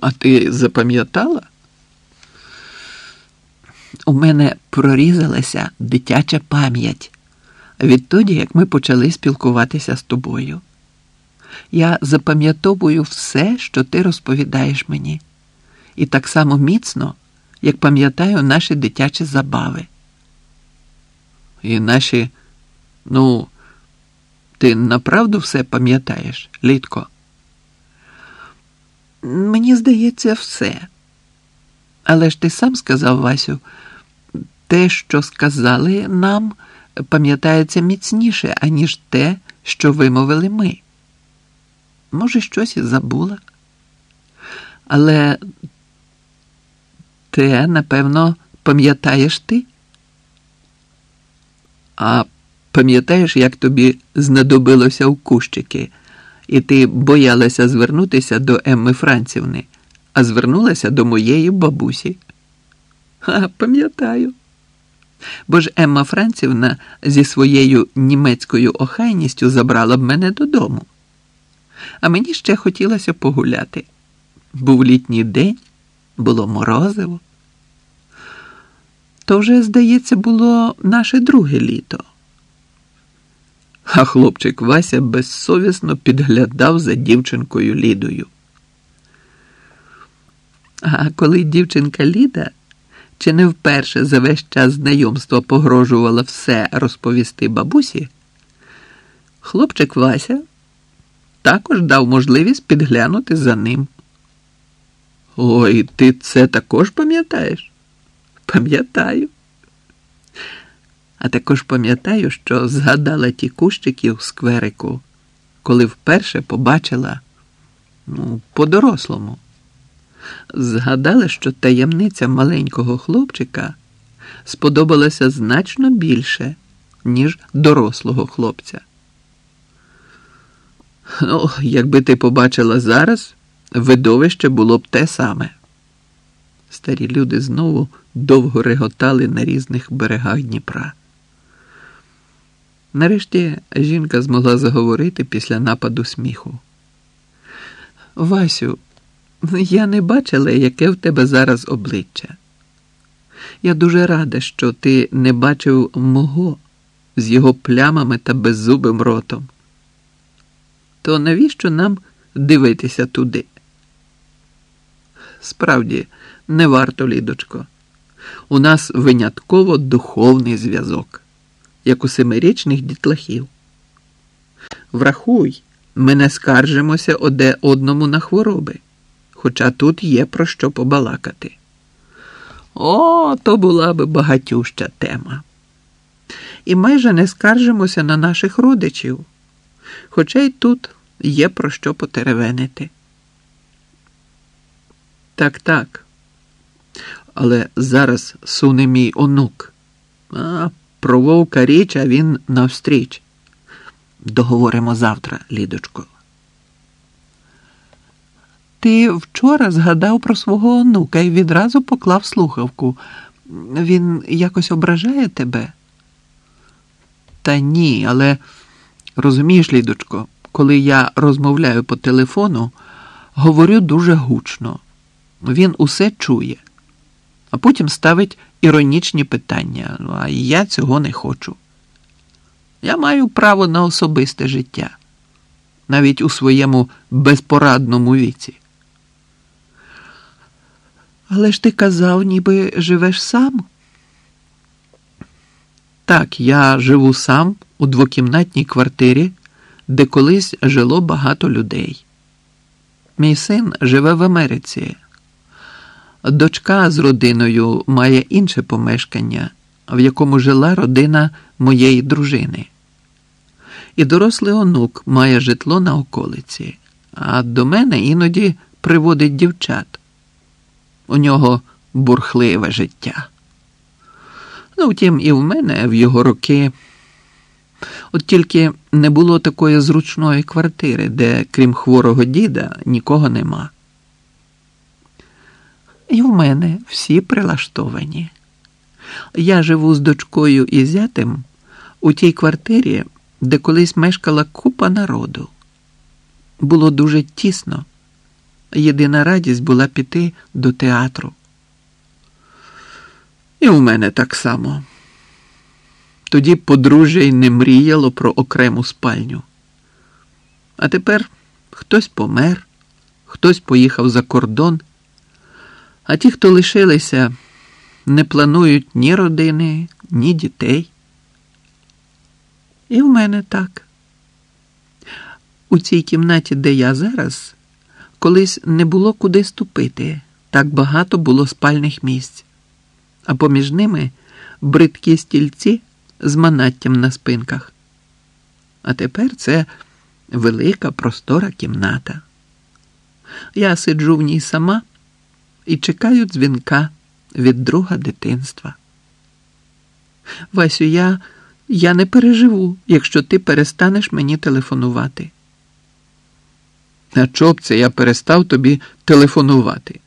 А ти запам'ятала? У мене прорізалася дитяча пам'ять відтоді, як ми почали спілкуватися з тобою. Я запам'ятовую все, що ти розповідаєш мені, і так само міцно, як пам'ятаю наші дитячі забави. І наші, ну, ти направду все пам'ятаєш, Літко? Мені здається, все. Але ж ти сам сказав, Васю, те, що сказали нам, пам'ятається міцніше, аніж те, що вимовили ми. Може, щось і забула. Але те, напевно, пам'ятаєш ти? А пам'ятаєш, як тобі знадобилося в кущики, і ти боялася звернутися до Емми Францівни, а звернулася до моєї бабусі? А, пам'ятаю. Бо ж Емма Францівна зі своєю німецькою охайністю забрала б мене додому. А мені ще хотілося погуляти. Був літній день, було морозиво. То вже, здається, було наше друге літо. А хлопчик Вася безсовісно підглядав за дівчинкою Лідою. А коли дівчинка Ліда чи не вперше за весь час знайомства погрожувала все розповісти бабусі, хлопчик Вася також дав можливість підглянути за ним. Ой, ти це також пам'ятаєш? Пам'ятаю. А також пам'ятаю, що згадала ті кущики в скверику, коли вперше побачила ну, по-дорослому. Згадала, що таємниця маленького хлопчика сподобалася значно більше, ніж дорослого хлопця. Ну, якби ти побачила зараз, видовище було б те саме. Старі люди знову довго реготали на різних берегах Дніпра. Нарешті жінка змогла заговорити після нападу сміху. Васю, я не бачила, яке в тебе зараз обличчя. Я дуже рада, що ти не бачив мого з його плямами та беззубим ротом. То навіщо нам дивитися туди? Справді, не варто, Лідочко. У нас винятково духовний зв'язок, як у семирічних дітлахів. Врахуй, ми не скаржимося оде одному на хвороби, хоча тут є про що побалакати. О, то була би багатюща тема. І майже не скаржимося на наших родичів, хоча й тут є про що потеревенити. Так, так. Але зараз суне мій онук. А, про вовка річ, а він навстріч. Договоримо завтра, Лідочко. Ти вчора згадав про свого онука і відразу поклав слухавку. Він якось ображає тебе? Та ні, але розумієш, Лідочко, коли я розмовляю по телефону, говорю дуже гучно. Він усе чує, а потім ставить іронічні питання, а я цього не хочу. Я маю право на особисте життя, навіть у своєму безпорадному віці. Але ж ти казав, ніби живеш сам? Так, я живу сам у двокімнатній квартирі, де колись жило багато людей. Мій син живе в Америці. Дочка з родиною має інше помешкання, в якому жила родина моєї дружини. І дорослий онук має житло на околиці, а до мене іноді приводить дівчат. У нього бурхливе життя. Ну, втім, і в мене в його роки. От тільки не було такої зручної квартири, де, крім хворого діда, нікого нема. І в мене всі прилаштовані. Я живу з дочкою і зятем у тій квартирі, де колись мешкала купа народу. Було дуже тісно, єдина радість була піти до театру. І у мене так само. Тоді подружжя й не мріяло про окрему спальню. А тепер хтось помер, хтось поїхав за кордон, а ті, хто лишилися, не планують ні родини, ні дітей. І в мене так. У цій кімнаті, де я зараз, колись не було куди ступити, так багато було спальних місць, а поміж ними бридкі стільці з манаттям на спинках. А тепер це велика простора кімната. Я сиджу в ній сама і чекаю дзвінка від друга дитинства. Васю, я, я не переживу, якщо ти перестанеш мені телефонувати. На чоб це я перестав тобі телефонувати?